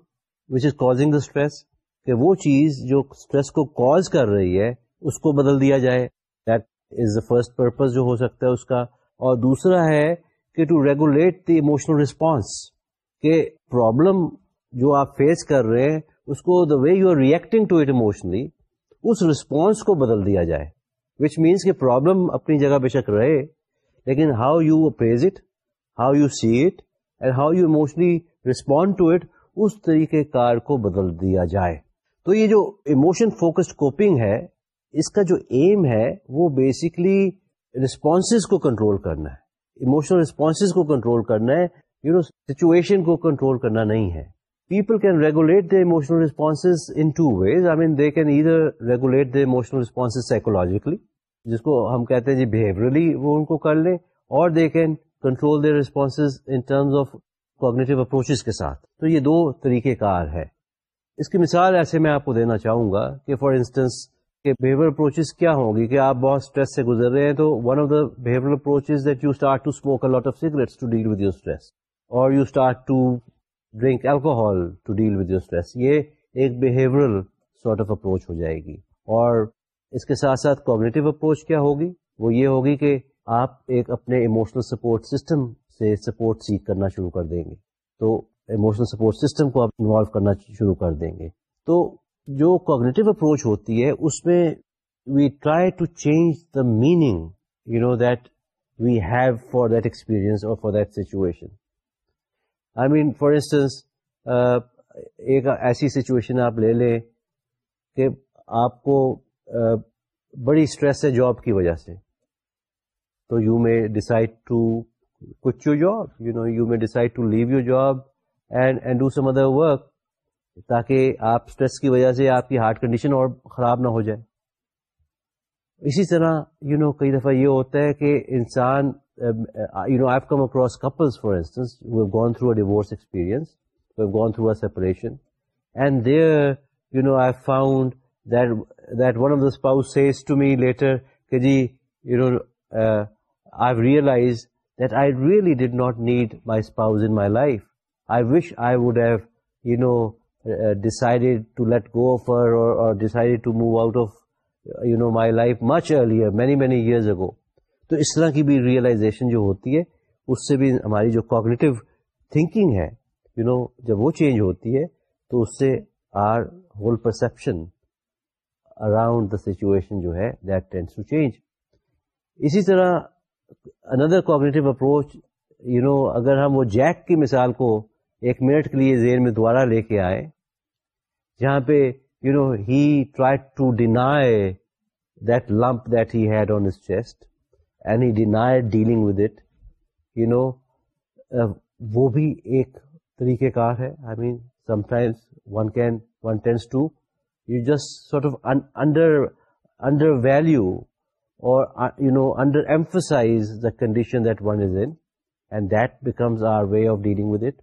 which is causing the stress کہ وہ چیز جو اسٹریس کو کاز کر رہی ہے، اس کو بدل دیا جائے. That is the first purpose جو ہو سکتا ہے اس کا۔ اور دوسرا ہے کہ to regulate the emotional response کہ پرابلم جو آپ فیس کر رہے ہیں، اس کو the way you are reacting to it emotionally us response کو بدل دیا جائے۔ وچ مینس کہ پرابلم اپنی جگہ بے شک رہے، لیکن how you appraise it how you see it and how you emotionally respond to it اس طریقے کار کو بدل دیا جائے۔ تو یہ جو ایموشن فوکسڈ کوپنگ ہے اس کا جو ایم ہے وہ بیسکلی رسپانسز کو کنٹرول کرنا ہے۔ ایموشنل رسپانسز کو کنٹرول کرنا ہے۔ یو نو سچویشن کو کنٹرول کرنا نہیں ہے۔ People can regulate the emotional responses in two ways I mean they can either regulate the emotional responses psychologically جس کو ہم کہتے ہیں جی بہیورلی وہ ان کو کر لیں، اور they can control they responses in terms of cognitive approaches کے ساتھ۔ تو یہ دو طریقہ کار ہے اس کی مثال ایسے میں آپ کو دینا چاہوں گا کہ فار انسٹنس کہ بہیور اپروچز کیا ہوگی کہ آپ بہت اسٹریس سے گزر رہے ہیں تو one of the behaviour approaches that you start to smoke lot of cigarettes to deal with your stress اور you start to drink alcohol to deal with your stress یہ ایک بہیورل سارٹ آف اپروچ ہو جائے گی اور اس کے ساتھ ساتھ کوگنیٹو اپروچ کیا ہوگی؟ وہ یہ ہوگی کہ آپ ایک اپنے ایموشنل سپورٹ سسٹم سے سپورٹ سیکھ کرنا شروع کر دیں گے تو ایموشنل سپورٹ سسٹم کو آپ انوالو کرنا شروع کر دیں گے تو جو کوگنیٹو اپروچ ہوتی ہے، اس میں we try to change the meaning you know that we have for that experience اور for that situation I mean for instance ایک ایسی سچویشن آپ لے لیں کہ آپ کو بڑی اسٹریس ہے جاب کی وجہ سے۔ تو یو مے ڈیسائڈ ٹو کچھ your job you know you may decide to leave your job and and do some other work تاکہ آپ اسٹریس کی وجہ سے آپ کی ہارٹ کنڈیشن اور خراب نہ ہو جائے۔ اسی طرح یو نو کئی دفعہ یہ ہوتا ہے کہ انسان you know I come across couples for instance we've gone through a divorce experience we've gone through a separation and there you know I found that that one of the spouse says to me later کہ جی you know I realise that I really did not need my spouse in my life I wish I would have you know decided to let go for اور decided to move out of you know my life much earlier many many years ago تو اس طرح کی بھی realization جو ہوتی ہے، اس سے بھی ہماری جو کوگنیٹو تھنکنگ ہے یو نو جب وہ چینج ہوتی ہے، تو اس سے our whole perception around the situation جو ہے دیٹ ٹینس ٹو چینج اسی طرح اندر کوگنیٹو اپروچ یو نو اگر ہم وہ جیک کی مثال کو ایک منٹ کے لیے زیر میں دوبارہ لے کے آئے جہاں پہ you know he try to deny that lump that he had on his chest and he deny dealing with it you know وہ بھی ایک طریقہ کار ہے۔ I mean sometimes one can one tends to you just sort of under undervalue or uh, you know underemphasize the condition that one is in and that becomes our way of dealing with it.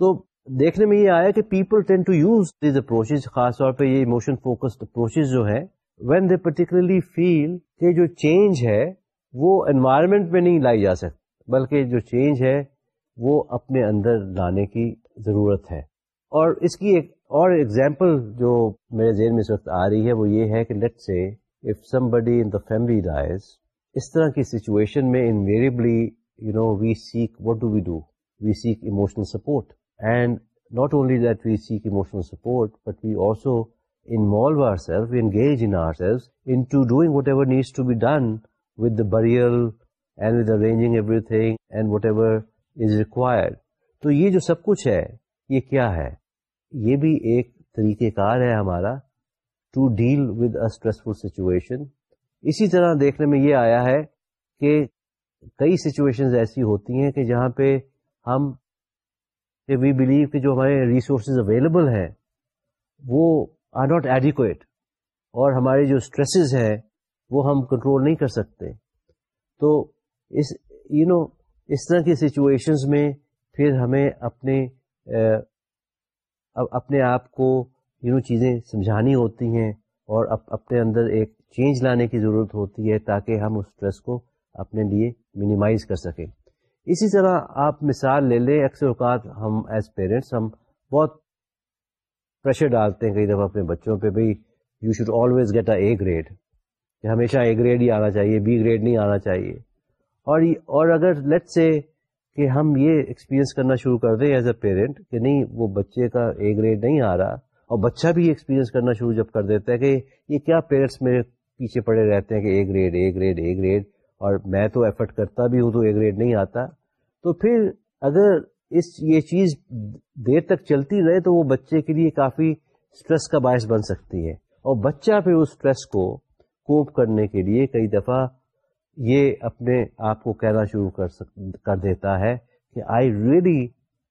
تو دیکھنے میں یہ آیا کہ people tend to use these approaches خاص طور پہ یہ ایموشن فوکسڈ اپروچز جو ہے وین دے پرٹیکولرلی فیل کہ جو چینج ہے، وہ انوائرمنٹ میں نہیں لائی جا سکتی، بلکہ جو چینج ہے، وہ اپنے اندر لانے کی ضرورت ہے۔ اور اس کی ایک اور ایگزامپل جو میرے ذہن میں اس وقت آ رہی ہے، وہ یہ ہے کہ لیٹ سے if somebody in the family dies اس طرح کی سچویشن میں invariably you know we seek what do we do we seek emotional support and not only that we seek emotional support but we also involve our self we engage in our self into doing whatever needs to be done with the burial and with arranging everything and whatever is required تو یہ جو سب کچھ ہے، یہ کیا ہے؟ یہ بھی ایک طریقہ کار ہے ہمارا to deal with a stressful situation اسی طرح دیکھنے میں یہ آیا ہے کہ کئی سچویشن ایسی ہوتی ہیں کہ جہاں پہ ہم وی بلیو کہ جو ہمارے ریسورسز اویلیبل ہیں، وہ آر ناٹ ایڈیکویٹ اور ہمارے جو اسٹریسز ہیں، وہ ہم کنٹرول نہیں کر سکتے۔ تو اس یو نو اس طرح کی سچویشنز میں پھر ہمیں اپنے eh, اپنے آپ کو نو چیزیں سمجھانی ہوتی ہیں اور اپنے اندر ایک چینج لانے کی ضرورت ہوتی ہے تاکہ ہم اس اسٹریس کو اپنے لیے منیمائز کر سکیں۔ اسی طرح آپ مثال لے لیں، اکثر اوقات ہم ایز پیرنٹس ہم بہت پریشر ڈالتے ہیں کئی دفعہ اپنے بچوں پہ بھائی you should always get A grade کہ ہمیشہ اے گریڈ ہی آنا چاہیے بی گریڈ نہیں آنا چاہیے۔ اور اور اگر لیٹ سے کہ ہم یہ ایکسپیرئنس کرنا شروع کر دیں ایز اے پیرنٹ کہ نہیں، وہ بچے کا اے گریڈ نہیں آ رہا، اور بچہ بھی ایکسپیرینس کرنا شروع جب کر دیتا ہے کہ یہ کیا پیرنٹس میرے پیچھے پڑے رہتے ہیں کہ A grade A grade A grade اور میں تو ایفرٹ کرتا بھی ہوں تو اے گریڈ نہیں آتا۔ تو پھر اگر اس، یہ چیز دیر تک چلتی رہے تو وہ بچے کے لیے کافی اسٹریس کا باعث بن سکتی ہے۔ اور بچہ پھر اس اسٹریس کو کوپ کرنے کے لیے کئی دفعہ یہ اپنے آپ کو کہنا شروع کر سک، کر دیتا ہے کہ I really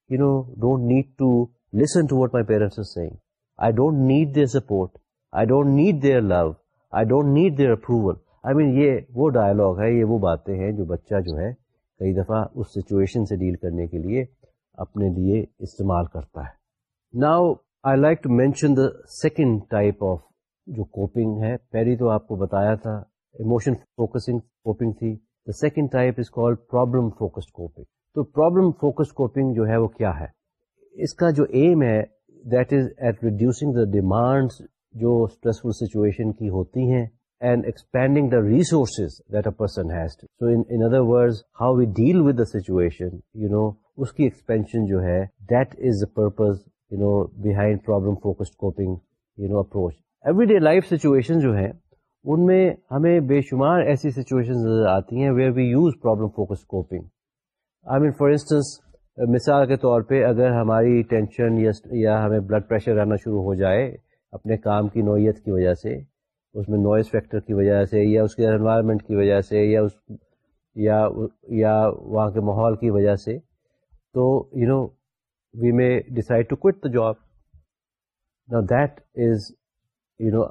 you know don't need to listen to what my parents saying I don't need their support I don't need their love I don't need their approval I mean یہ وہ ڈائلگ ہے، یہ وہ باتیں ہیں جو بچہ جو ہے کئی دفعہ اس سچویشن سے ڈیل کرنے کے لیے اپنے لیے استعمال کرتا ہے۔ Now I like to mention the second type of جو کوپنگ ہے۔ پہلی تو آپ کو بتایا تھا ایموشن فوکسنگ کوپنگ تھی۔ The second type is call problem focused coping تو پرابلم فوکسڈ کوپنگ جو ہے وہ کیا ہے؟ اس کا جو ایم ہے that is at reducing the demands جو اسٹریسفل سچویشن کی ہوتی ہیں۔ And expending the resources that a person has so in other word how we deal with the situation you know اس کی ایکسپینشن جو ہے that is the purpose you know behind problem focused coping you know approach every day life situation جو ہے ان میں ہمیں بے شمار ایسی سچویشن نظر آتی ہیں where we use problem focus coping I mean for instance مثال کے طور پہ اگر ہماری ٹینشن یا ہمیں بلڈ پریشر رہنا شروع ہو جائے اپنے کام کی نوعیت کی وجہ سے اس میں نوائز فیکٹر کی وجہ سے یا اس کے انوائرمنٹ کی وجہ سے یا اس یا یا وہاں کے ماحول کی وجہ سے، تو you know we may decide to quit the job نا that is you know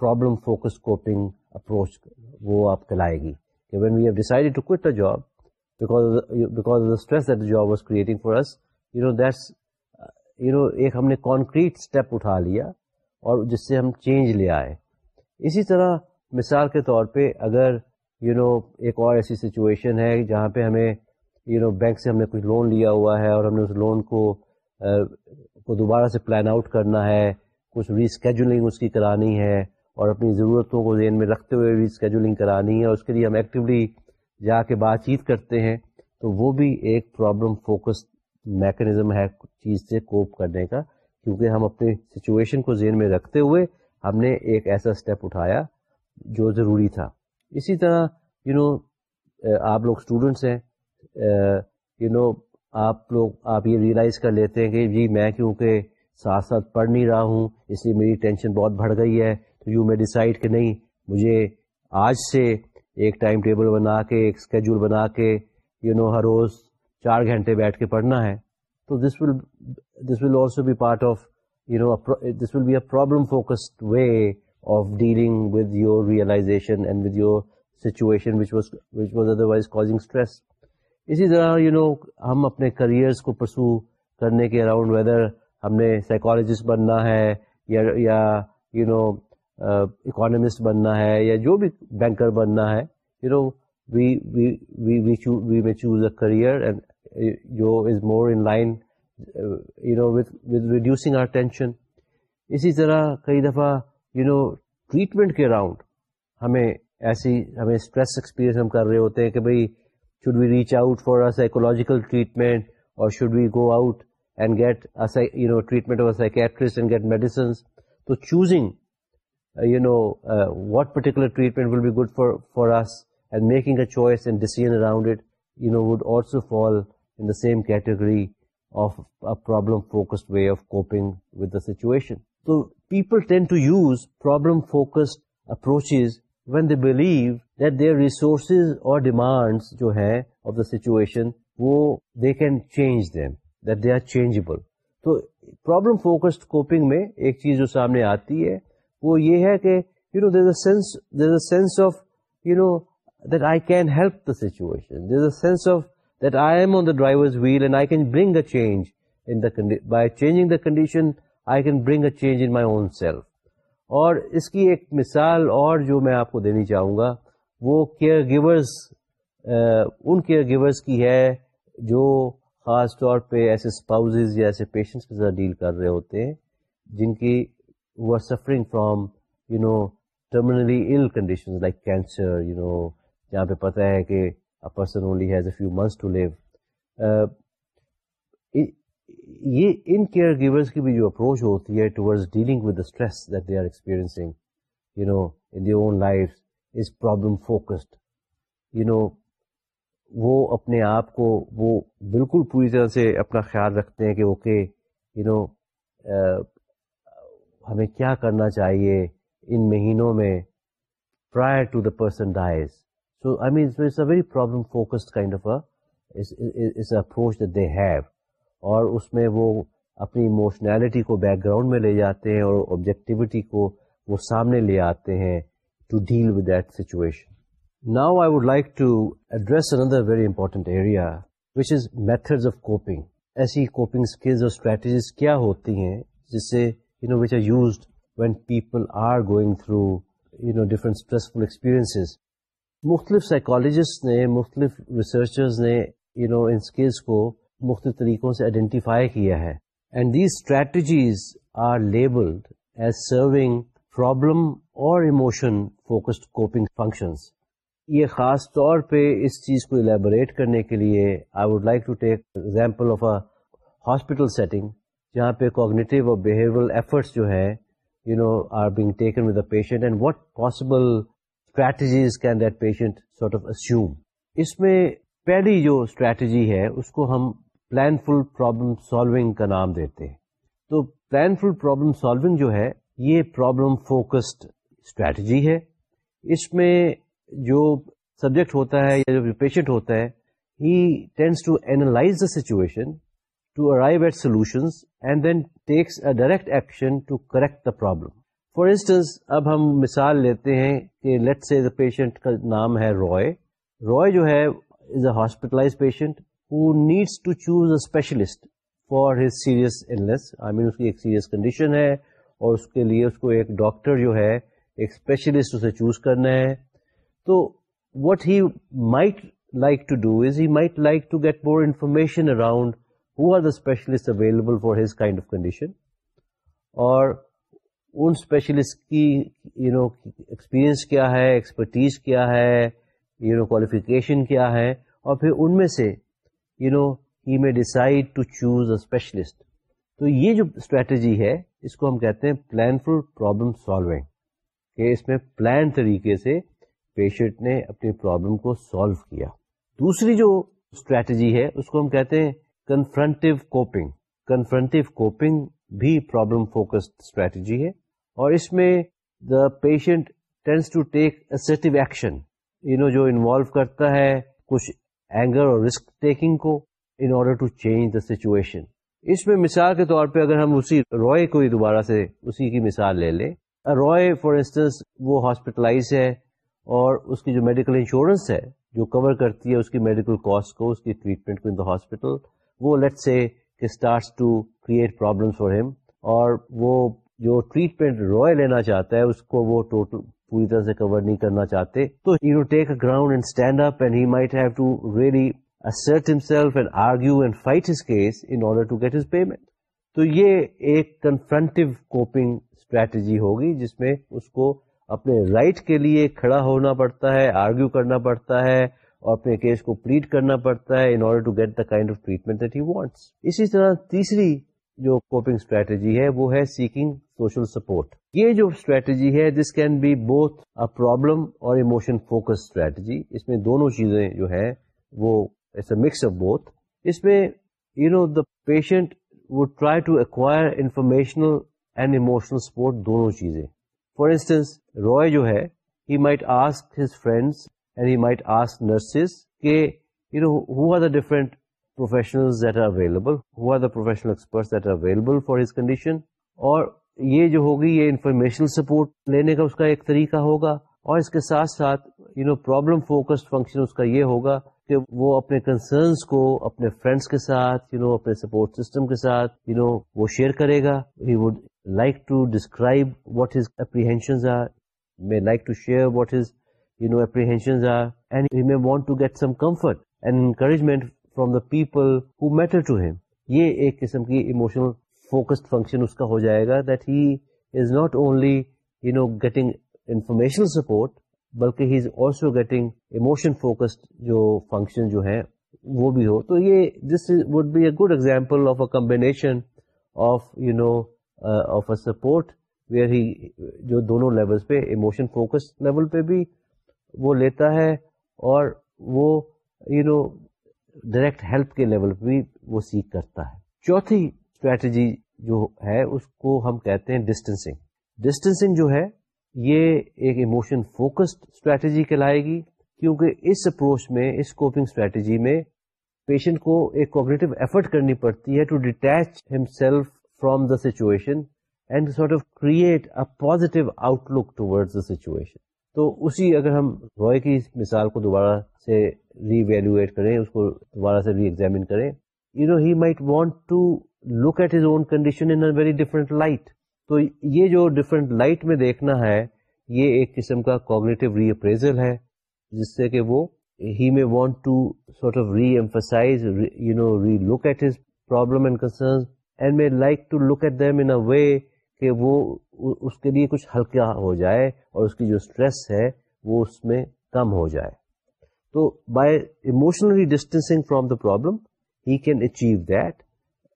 problem focus coping approach وہ آپ کلائے گی کہ when we have decided to quit the job because of the stress that job was creating for us you know that's you know ایک ہم نے concrete step اٹھا لیا اور جس سے ہم چینج لے آئے۔ اسی طرح مثال کے طور پہ اگر یو you نو know, ایک اور ایسی سچویشن ہے جہاں پہ ہمیں یو نو بینک سے ہم نے کچھ لون لیا ہوا ہے اور ہم نے اس لون کو uh, کو دوبارہ سے پلان آؤٹ کرنا ہے کچھ ریسکیجولنگ اس کی کرانی ہے اور اپنی ضرورتوں کو ذہن میں رکھتے ہوئے ریسکیجولنگ کرانی ہے اور اس کے لیے ہم ایکٹیولی جا کے بات چیت کرتے ہیں تو وہ بھی ایک پرابلم فوکس میکنزم ہے چیز سے کوپ کرنے کا کیونکہ ہم اپنے سچویشن کو ذہن میں رکھتے ہوئے ہم نے ایک ایسا اسٹیپ اٹھایا جو ضروری تھا۔ اسی طرح یو you نو know, آپ لوگ اسٹوڈنٹس ہیں یو نو آپ لوگ آپ یہ ریئلائز کر لیتے ہیں کہ جی میں کیونکہ ساتھ ساتھ پڑھ نہیں رہا ہوں اس لیے میری ٹینشن بہت بڑھ گئی ہے تو یوں میں ڈیسائڈ کہ نہیں مجھے آج سے ایک ٹائم ٹیبل بنا کے ایک اسکیجول بنا کے یو نو ہر روز چار گھنٹے بیٹھ کے پڑھنا ہے۔ تو this will this will also be part of you know this will be a problem focused way of dealing with your realization and with your situation which was otherwise causing stress اسی طرح you know ہم اپنے curious کو پرسو کرنے کے around weather ہم نے سائیکالوجسٹ بننا ہے یا یو نو اکانومسٹ بننا ہے یا جو بھی بینکر بننا ہے you know we we we may choose a career and جو is more in line you know with with reducing our tension اسی طرح کئی دفعہ یو نو ٹریٹمنٹ کے اراؤنڈ ہمیں ایسی، ہمیں اسٹریس ایکسپیرینس ہم کر رہے ہوتے ہیں کہ بھائی should we reach out for psychological treatment اور should we go out and گیٹمنٹ get medicines تو choosing no what particular treatment will be good for making a choice and decision around it no would also fall in same category in the same of a problem focused way of coping with the situation. So people tend to use problem focused approaches when they believe that their resources اور demands جو ہیں of the situation وہ they can change them that they are changeable تو problem focused coping میں ایک چیز جو سامنے آتی ہے وہ یہ ہے کہ you know there sense there a sense of you know that I can help the situation there a sense of that I am on the driver's wheel and I can bring a change in by changing the condition I can bring a change in my own self اور اس کی ایک مثال اور جو میں آپ کو دینی چاہوں گا، وہ کیئر گیورز ان کیئر گیورز کی ہے جو خاص طور پہ ایسے اسپاؤزز یا ایسے پیشنٹس کے ساتھ ڈیل کر رہے ہوتے ہیں، جن کی وہ are suffering from you know terminally ill condition like cancer you know جہاں پہ پتہ ہے کہ person only has a few months to live یہ ان کیئر گیورس کی بھی جو اپروچ ہوتی ہے towards dealing with stress that they are experiencing you know in the own life is problem focused you know وہ اپنے آپ کو وہ بالکل پوری طرح سے اپنا خیال رکھتے ہیں کہ اوکے یو نو uh، ہمیں کیا کرنا چاہیے ان مہینوں میں prior to the person dies so I mean it's a very problem focused kind of approach they have اور اس میں وہ اپنی ایموشنالٹی کو بیک گراؤنڈ میں لے جاتے ہیں اور آبجیکٹیوٹی کو وہ سامنے لے آتے ہیں to deal with that situation now I would like to address another very important area which is methods of coping ایسی کوپنگ اسکلز اور اسٹریٹجیز کیا ہوتی ہیں جس سے you know which are used when people are going through you know different stressful experiences مختلف psychologist نے، مختلف ریسرچرز نے یو نو ان اسکلس کو مختلف طریقوں سے آئیڈینٹیفائی کیا ہے۔ And these strategies are labelled as serving problem اور ایموشن فوکسڈ کوپنگ فنکشنز یہ خاص طور پہ اس چیز کو الیبوریٹ کرنے کے لیے I would like to take example of a hospital setting جہاں پہ کوگنیٹیو اور بیہیورل ایفرٹس جو ہے you know are being taken with a patient and what possible strategies can that patient sort of assume اس میں پہلی جو strategy ہے، اس کو ہم پلان فل پرابلم سالونگ کا نام دیتے ہیں۔ تو پلان فل پرابلم سالونگ جو ہے، یہ پرابلم فوکسڈ اسٹریٹجی ہے۔ اس میں جو سبجیکٹ ہوتا ہے یا جو پیشنٹ ہوتا ہے he tends to analyse the situation to arrive at solution and then takes a direct action to correct the problem for instance اب ہم مثال لیتے ہیں کہ لیٹ سے دا پیشنٹ کا نام ہے روئے روئے جو ہے is a hospitalise patient who needs to choose a specialist for his serious illness I mean اس کی ایک سیریس کنڈیشن ہے اور اس کے لیے اس کو ایک ڈاکٹر جو ہے ایک اسپیشلسٹ اسے چوز کرنا ہے. تو what he might like to do is he might like to get more information around who are the specialist available for his kind of condition اور ان اسپیشلسٹ کی یو نو ایکسپیرئنس کیا ہے expertise کیا ہے یو نو کوالیفیکیشن کیا ہے، اور پھر ان میں سے you know he may decide to choose a specialist تو یہ جو اسٹریٹجی ہے، اس کو ہم کہتے ہیں پلان فل پرابلم سالونگ کہ اس میں پلان طریقے سے پیشنٹ نے اپنی پرابلم کو سالو کیا. دوسری جو اسٹریٹجی ہے، اس کو ہم کہتے ہیں کنفرنٹیو کوپنگ کنفرنٹیو کوپنگ بھی پرابلم فوکسڈ اسٹریٹجی ہے. اور اس میں the patient tends to take stew action you know جو انوالو کرتا ہے کچھ اینگر اور رسک ٹیکنگ کو in order to change the situation اس میں مثال کے طور پہ اگر ہم اسی روئے کو ہی دوبارہ سے اسی کی مثال لے لیں. روئے فار انسٹنس وہ ہاسپٹلائز ہے اور اس کی جو میڈیکل انشورنس ہے، جو کور کرتی ہے اس کی میڈیکل کاسٹ کو، اس کی ٹریٹمنٹ کو ان دا ہاسپٹل وہ لیٹ سے starts to create problem for him اور وہ جو ٹریٹمنٹ روئے لینا چاہتا ہے، اس کو وہ ٹوٹل پوری طرح سے کور نہیں کرنا چاہتے تو you know take a ground and stand up and he might have to really assert himself and argue and fight his case in order to get his payment. تو یہ ایک کنفرنٹیو کوپنگ اسٹریٹجی ہوگی، جس میں اس کو اپنے رائٹ کے لیے کھڑا ہونا پڑتا ہے آرگیو کرنا پڑتا ہے اور اپنے کیس کو پلیٹ کرنا پڑتا ہے in order to get the kind of treatment that he wants اسی طرح تیسری جو کوپنگ اسٹریٹجی ہے، وہ ہے سیکنگ سوشل سپورٹ یہ جو اسٹریٹجی ہے this can be both a problem اور ایموشن فوکس اسٹریٹجی اس میں دونوں چیزیں جو ہے وہ it's a mix of both اس میں you know the patient would try to acquire informational and emotional support دونوں چیزیں. فار انسٹنس روئے جو ہے he might ask his friends and he might ask nurses کہ you know who are the different professional that are available who are the professional experts that are available for his condition اور یہ جو ہوگی یہ informational support لینے کا اس کا ایک طریقہ ہوگا اور اس کے ساتھ ساتھ you know problem focused function اس کا یہ ہوگا کہ وہ اپنے کنسرنس کو اپنے فرینڈس کے ساتھ یو نو اپنے سپورٹ سسٹم کے ساتھ یو نو وہ شیئر کرے گا۔ He would like to describe what his apprehensions are, may like to share what his you know apprehensions are, and he may want to get some comfort and encouragement from the people who matter to him. یہ ایک قسم کی emotional focused function اس کا ہو جائے گا that he is not only you know getting informational support بلکہ he is also getting emotion focused جو فنکشن جو ہے وہ بھی ہو تو یہ this would be a good example of a combination of you know of a support where he جو دونوں لیولس پہ ایموشن فوکس لیول پہ بھی وہ لیتا ہے اور وہ یو نو ڈائریکٹ ہیلپ کے لیول پہ بھی وہ سیکھ کرتا ہے۔ چوتھی اسٹریٹجی جو ہے، اس کو ہم کہتے ہیں ڈسٹینسنگ ڈسٹینسنگ جو ہے، یہ ایک ایموشن فوکسڈ اسٹریٹجی کہلائے گی، کیونکہ اس اپروچ میں، اس کوپنگ اسٹریٹجی میں پیشنٹ کو ایک کوگریٹو ایفرٹ کرنی پڑتی ہے to detach himself from the situation and sort of create a positive outlook towards the situation تو اسی اگر ہم روئے کی مثال کو دوبارہ سے ری ویلویٹ کریں، اس کو دوبارہ سے ری ایگزامن کریں you know he might want to look at his own condition in very different light تو یہ جو ڈفرنٹ لائٹ میں دیکھنا ہے، یہ ایک قسم کا کوگنیٹو ری اپریزل ہے، جس سے کہ وہ he may want to sort of reemphasise you know relook at his problem and concern and may like to look at them in a way کہ وہ اس کے لیے کچھ ہلکا ہو جائے اور اس کی جو اسٹریس ہے وہ اس میں کم ہو جائے۔ تو by emotionally distancing from the problem he can achieve that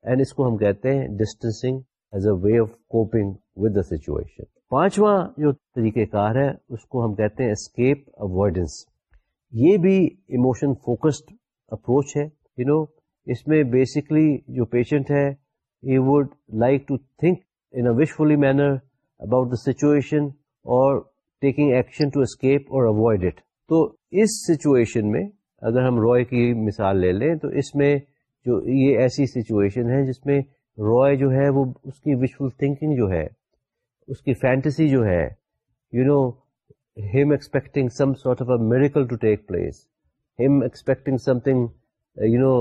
and اس کو ہم کہتے ہیں distancing as a way of coping with the situation پانچواں جو طریقہ کار ہے اس کو ہم کہتے ہیں اسکیپ اوائڈنس یہ بھی ایموشن فوکسڈ اپروچ ہے۔ یو نو اس میں بیسکلی جو پیشنٹ ہے he would like to think in a wishfully manner about the situation اور taking action to escape or avoid it تو اس سچویشن میں اگر ہم روئے کی مثال لے لیں تو اس میں جو یہ ایسی سچویشن ہے جس میں روئے جو ہے وہ اس کی وشفل تھنکنگ جو ہے، اس کی فینٹسی جو ہے یو نو ہم expecting some sort of a miracle to take place ہم expecting something you know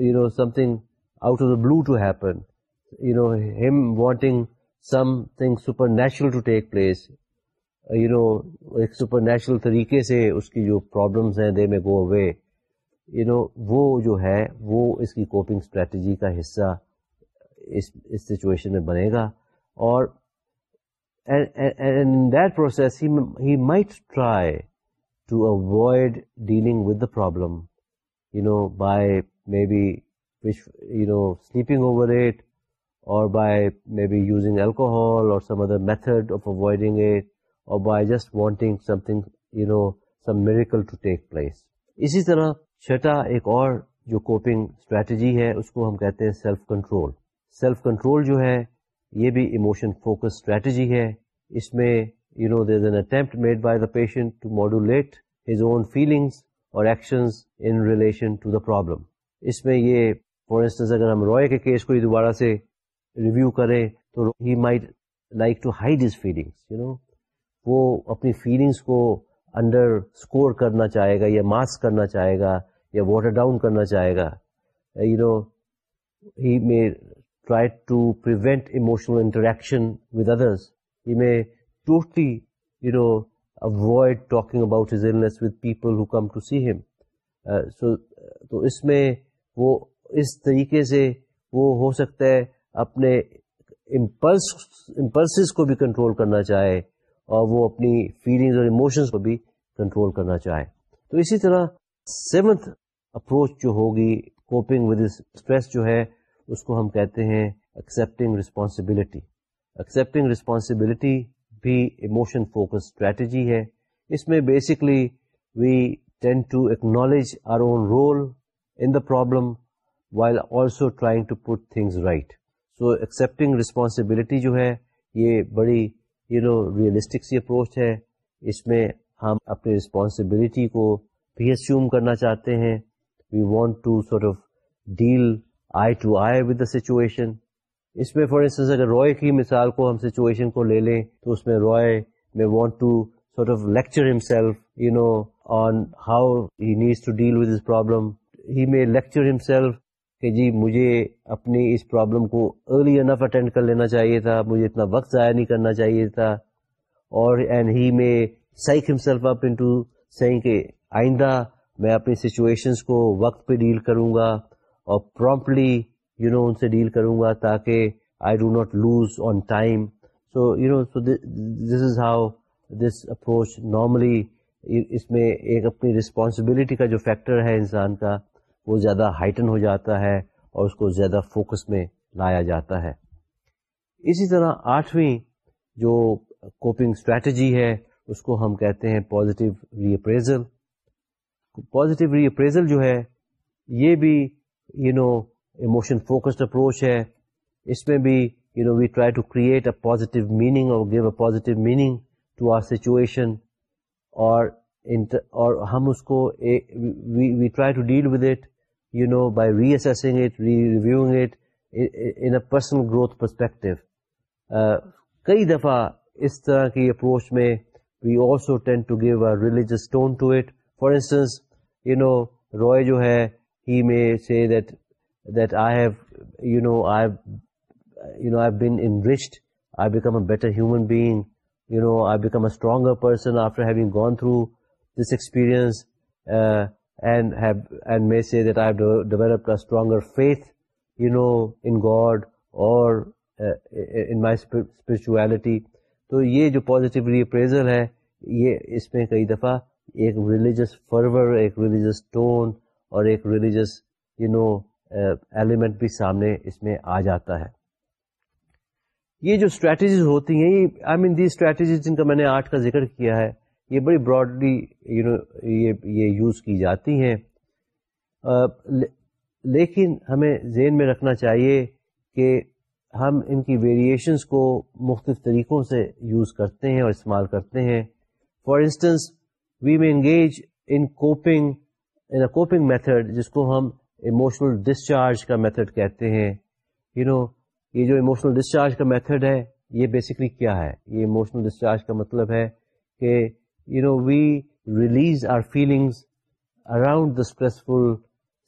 you know something out of the blue to happen you know ہم wanting something supernatural to take place you know ایک super natural طریقے سے اس کی جو problems ہیں دے میں گو away you know وہ جو ہے وہ اس کی کوپنگ اسٹریٹجی کا حصہ اس اس سچویشن میں بنے گا اور that process he might try to avoid dealing with the problem you know by maybe you know sleeping over it or by maybe using alcohol or some other method of avoiding it or by just wanting something you know some miracle to take place اسی طرح چھٹا ایک اور جو coping strategy ہے، اس کو ہم کہتے ہیں سیلف کنٹرول سیلف کنٹرول جو ہے، یہ بھی ایموشن فوکس اسٹریٹجی ہے۔ اس میں you know there is an attempt made by the patient to modulate his own feelings اور actions in relation to the problem اس میں یہ فار انسٹنس اگر ہم روئے کے کیس کو ہی دوبارہ سے ریویو کریں تو he might like to hide his feelings you know وہ اپنی فیلنگس کو انڈر اسکور کرنا چاہے گا یا ماسک کرنا چاہے گا یا واٹر ڈاؤن کرنا چاہے گا you know he may try to prevent emotional interaction with others he may totally you know avoid talking about his illness with people who come to see him so تو اس میں وہ اس طریقے سے وہ ہو سکتا ہے اپنے امپلس امپلسز کو بھی کنٹرول کرنا چاہے اور وہ اپنی فیلنگز اور ایموشنز کو بھی کنٹرول کرنا چاہے۔ تو اسی طرح سیونتھ اپروچ جو ہوگی کوپنگ ود اسٹریس جو ہے، اس کو ہم کہتے ہیں ایکسیپٹنگ رسپانسبلٹی ایکسیپٹنگ رسپانسبلٹی بھی ایموشن فوکس اسٹریٹجی ہے۔ اس میں basically we tend to acknowledge our own role in the problem while also trying to put things right so accepting responsibility جو ہے، یہ بڑی یو نو ریئلسٹک سی approach ہے۔ اس میں ہم اپنی رسپانسبلٹی کو بھی اسیوم کرنا چاہتے ہیں۔ We want to sort of deal eye to eye with the situation اس میں فار انسٹنس اگر روئے کی مثال کو ہم سچویشن کو لے لیں، تو اس میں Roy may want to sort of lecture himself you know on how he needs to deal with this problem he may lecture himself کہ جی مجھے اپنی اس پرابلم کو ارلی انف اٹینڈ کر لینا چاہیے تھا، مجھے اتنا وقت ضائع نہیں کرنا چاہیے تھا۔ اور اینڈ ہی میں سائک ہم اپ انٹو سینگ کہ آئندہ میں اپنی سچویشنس کو وقت پہ ڈیل کروں گا اور پرومپلی یو نو ان سے ڈیل کروں گا تاکہ I do not lose on time so you know so this is how this approach normally اس میں ایک اپنی رسپانسبلٹی کا جو فیکٹر ہے انسان کا۔ وہ زیادہ ہائٹن ہو جاتا ہے اور اس کو زیادہ فوکس میں لایا جاتا ہے۔ اسی طرح آٹھویں جو کوپنگ اسٹریٹجی ہے، اس کو ہم کہتے ہیں positive reappraisal positive reappraisal جو ہے، یہ بھی you know emotion focused approach ہے۔ اس میں بھی you know we try to create a positive meaning or give a positive meaning to our situation اور اور ہم اس کو we try to deal with it you know by reassessing it re it in a personal growth perspective کئی دفعہ اس طرح کی اپروچ میں we also tend to give a religious tone to it for instance you know Roy جو ہے he may see that that I have you know I you know I been in I become a better human being you know I become a stronger person after having gone through this experience and and may see that I developed a stronger faith you know in God or in my spirituality تو یہ جو positive ریپریزل ہے، یہ اس میں کئی دفعہ ایک religious فرور ایک ریلیجس ٹون اور ایک ریلیجس یو نو ایلیمنٹ بھی سامنے اس میں آ جاتا ہے۔ یہ جو اسٹریٹجیز ہوتی ہیں، یہ آئی مین دی اسٹریٹجیز جن کا میں نے آرٹ کا ذکر کیا ہے یہ بڑی براڈلی یو نو یہ یوز کی جاتی ہیں۔ لیکن ہمیں ذہن میں رکھنا چاہیے کہ ہم ان کی ویریشنس کو مختلف طریقوں سے یوز کرتے ہیں اور استعمال کرتے ہیں۔ For instance we may engage in coping in a coping method جس کو ہم ایموشنل ڈسچارج کا میتھڈ کہتے ہیں۔ یو you نو know, یہ جو ایموشنل ڈسچارج کا میتھڈ ہے یہ بیسکلی کیا ہے؟ یہ ایموشنل ڈسچارج کا مطلب ہے کہ you know we release our feelings around the stressful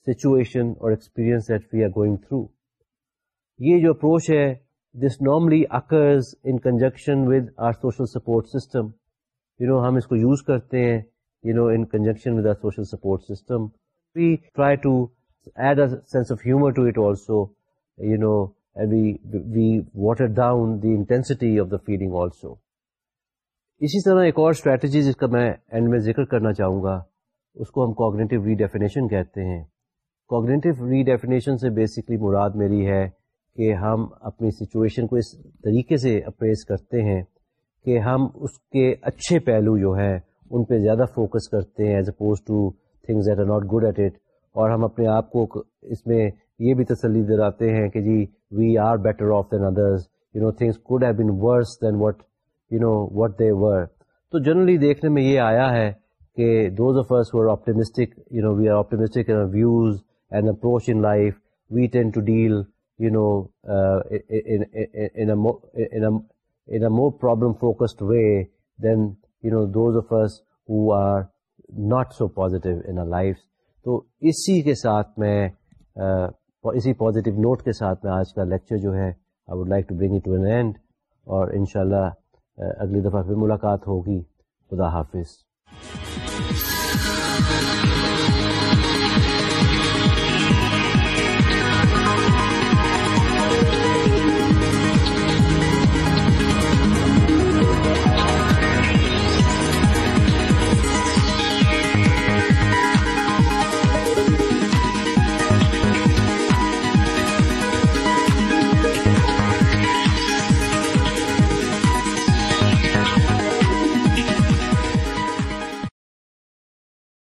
situation اور experience that we are going through یہ جو اپروچ ہے this normally occurs in conjunction with our social support system you know ہم اس کو یوز کرتے ہیں you know in conjunction with our social support system we try to add a sense of humour to it also you know we water down the intensity of the feeling also اسی طرح ایک اور strategy جس کا میں and میں ذکر کرنا چاہوں گا، اس کو ہم کوگنیٹو ری ڈیفینیشن کہتے ہیں۔ کوگنیٹو ری ڈیفینیشن سے بیسکلی مراد میری ہے کہ ہم اپنی سچویشن کو اس طریقے سے اپریز کرتے ہیں کہ ہم اس کے اچھے پہلو جو ہیں، ان پہ زیادہ فوکس کرتے ہیں as opposed to things that are not good at it اور ہم اپنے آپ کو اس میں یہ بھی تسلی دلاتے ہیں کہ جی we are better off than others you know things could have been worse than what you know what they were تو جنرلی دیکھنے میں یہ آیا ہے کہ those of us were optimistic you know we are optimistic views and approach in life we tend to deal you know in a more problem focused way than you know those of us who are not so positive in life تو اسی کے ساتھ میں اسی positive note کے ساتھ میں آج کا لیکچر جو ہے I would like to bring to an end اور انشاءاللہ اگلی دفعہ پھر ملاقات ہوگی خدا حافظ۔